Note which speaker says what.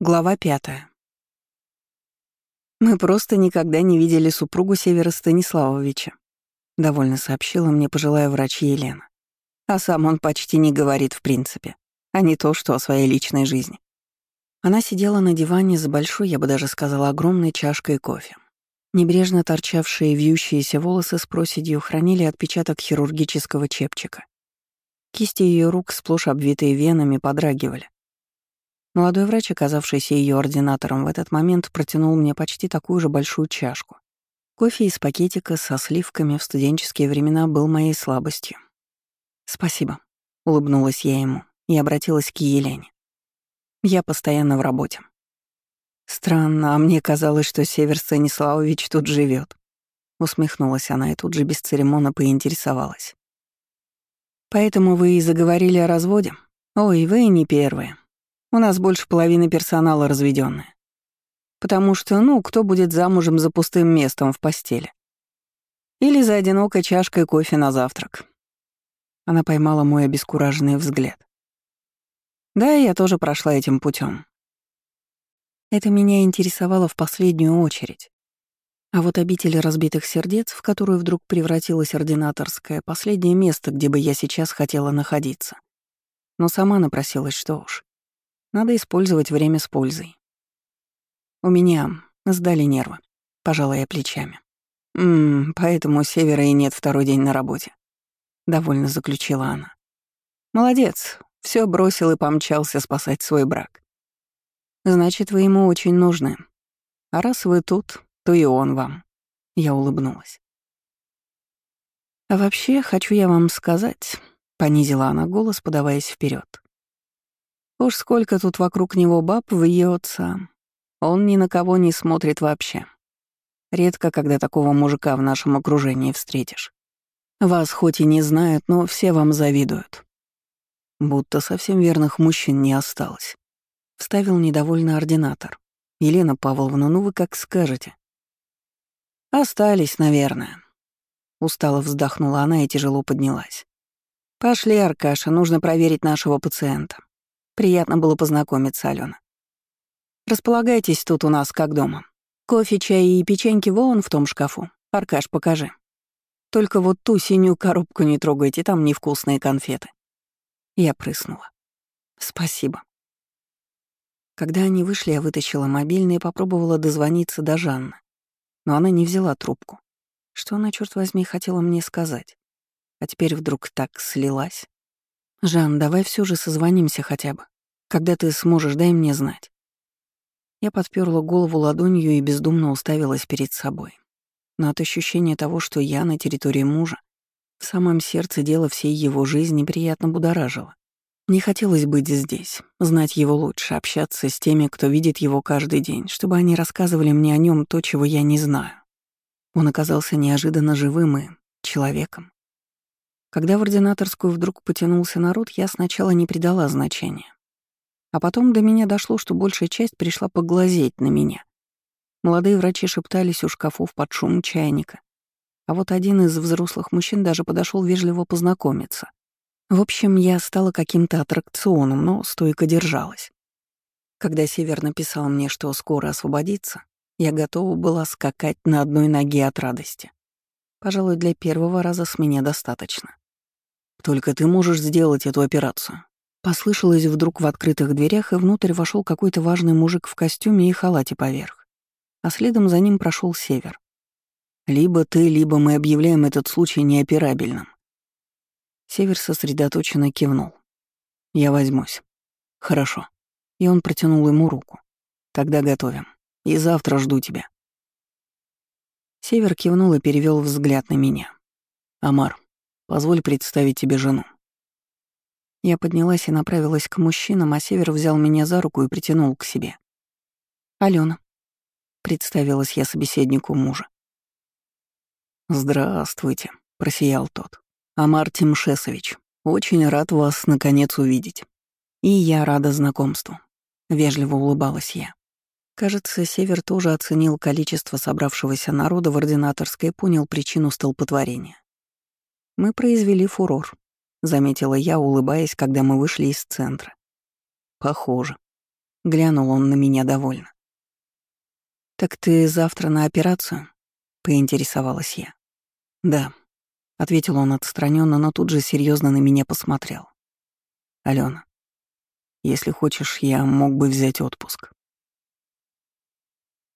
Speaker 1: Глава пятая. «Мы просто никогда не видели супругу Севера Станиславовича», — довольно сообщила мне пожилая врач Елена. «А сам он почти не говорит в принципе, а не то, что о своей личной жизни». Она сидела на диване с большой, я бы даже сказала, огромной чашкой кофе. Небрежно торчавшие вьющиеся волосы с проседью хранили отпечаток хирургического чепчика. Кисти ее рук, сплошь обвитые венами, подрагивали. Молодой врач, оказавшийся ее ординатором в этот момент, протянул мне почти такую же большую чашку. Кофе из пакетика со сливками в студенческие времена был моей слабостью. «Спасибо», — улыбнулась я ему и обратилась к Елене. «Я постоянно в работе». «Странно, а мне казалось, что Север Станиславович тут живет. Усмехнулась она и тут же без церемона поинтересовалась. «Поэтому вы и заговорили о разводе? Ой, вы не первые. У нас больше половины персонала разведенная. Потому что, ну, кто будет замужем за пустым местом в постели? Или за одинокой чашкой кофе на завтрак? Она поймала мой обескураженный взгляд. Да, я тоже прошла этим путем. Это меня интересовало в последнюю очередь. А вот обитель разбитых сердец, в которую вдруг превратилась ординаторская, последнее место, где бы я сейчас хотела находиться. Но сама напросилась, что уж. Надо использовать время с пользой. У меня сдали нервы, пожала я плечами. «Ммм, поэтому Севера и нет второй день на работе», — довольно заключила она. «Молодец, все бросил и помчался спасать свой брак. Значит, вы ему очень нужны. А раз вы тут, то и он вам». Я улыбнулась. «А вообще, хочу я вам сказать», — понизила она голос, подаваясь вперед. Уж сколько тут вокруг него баб вьется. Он ни на кого не смотрит вообще. Редко, когда такого мужика в нашем окружении встретишь. Вас хоть и не знают, но все вам завидуют. Будто совсем верных мужчин не осталось. Вставил недовольный ординатор. Елена Павловна, ну вы как скажете. Остались, наверное. Устало вздохнула она и тяжело поднялась. «Пошли, Аркаша, нужно проверить нашего пациента. Приятно было познакомиться, Алена. Располагайтесь тут у нас как дома. Кофе, чай и печеньки вон в том шкафу. Аркаш, покажи. Только вот ту синюю коробку не трогайте, там невкусные конфеты. Я прыснула. Спасибо. Когда они вышли, я вытащила мобильный и попробовала дозвониться до Жанны. Но она не взяла трубку. Что она, черт возьми, хотела мне сказать? А теперь вдруг так слилась. «Жан, давай все же созвонимся хотя бы. Когда ты сможешь, дай мне знать». Я подперла голову ладонью и бездумно уставилась перед собой. Но от ощущения того, что я на территории мужа, в самом сердце дела всей его жизни приятно будоражило. Не хотелось быть здесь, знать его лучше, общаться с теми, кто видит его каждый день, чтобы они рассказывали мне о нем то, чего я не знаю. Он оказался неожиданно живым и человеком. Когда в ординаторскую вдруг потянулся народ, я сначала не придала значения. А потом до меня дошло, что большая часть пришла поглазеть на меня. Молодые врачи шептались у шкафов под шум чайника. А вот один из взрослых мужчин даже подошел вежливо познакомиться. В общем, я стала каким-то аттракционом, но стойко держалась. Когда Север написал мне, что скоро освободится, я готова была скакать на одной ноге от радости. Пожалуй, для первого раза с меня достаточно. Только ты можешь сделать эту операцию. Послышалось вдруг в открытых дверях, и внутрь вошел какой-то важный мужик в костюме и халате поверх. А следом за ним прошел север. Либо ты, либо мы объявляем этот случай неоперабельным. Север сосредоточенно кивнул. Я возьмусь. Хорошо. И он протянул ему руку. Тогда готовим. И завтра жду тебя. Север кивнул и перевел взгляд на меня. Амар, Позволь представить тебе жену». Я поднялась и направилась к мужчинам, а Север взял меня за руку и притянул к себе. «Алена», — представилась я собеседнику мужа. «Здравствуйте», — просиял тот. «Амар Тимшесович, очень рад вас наконец увидеть. И я рада знакомству», — вежливо улыбалась я. Кажется, Север тоже оценил количество собравшегося народа в ординаторской и понял причину столпотворения. Мы произвели фурор, заметила я, улыбаясь, когда мы вышли из центра. Похоже. Глянул он на меня довольно. «Так ты завтра на операцию?» — поинтересовалась я. «Да», — ответил он отстраненно, но тут же серьезно на меня посмотрел. «Алена, если хочешь, я мог бы взять отпуск.